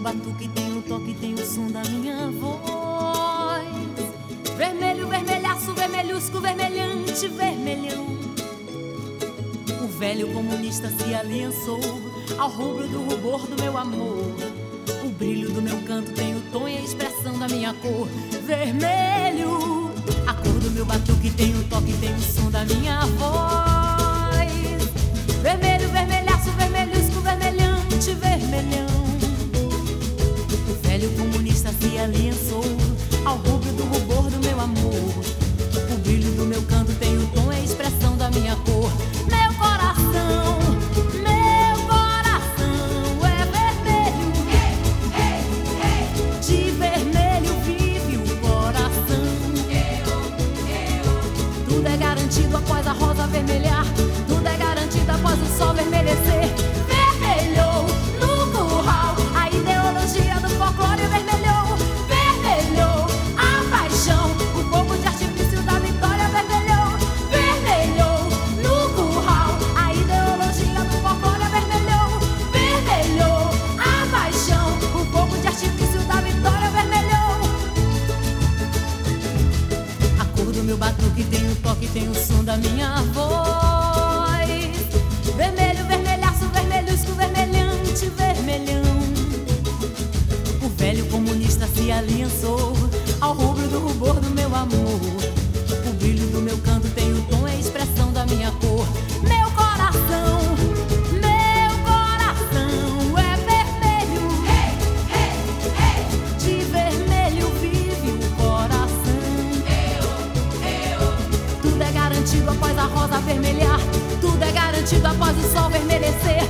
batuque tem o toque, tem o som da minha voz. Vermelho, vermelhaço, vermelhusco, vermelhante, vermelhão. O velho comunista se aliançou ao rubro do rubor do meu amor. O brilho do meu canto tem o tom e a expressão da minha cor. Vermelho, a cor do meu batuque tem o comunista se aliançou ao rubro do rubor do meu amor. O brilho do meu canto tem o tom e a expressão da minha cor. Meu coração, meu coração é vermelho. De vermelho vive o coração. Tudo é garantido após Do meu batuque tem o toque, tem o som da minha voz. Vermelho, vermelhaço, vermelhusco, vermelhante, vermelhão. O velho comunista se aliançou ao rubro do rubor do meu amor. Garantido após a rosa vermelhar. Tudo é garantido após o sol vermelhecer.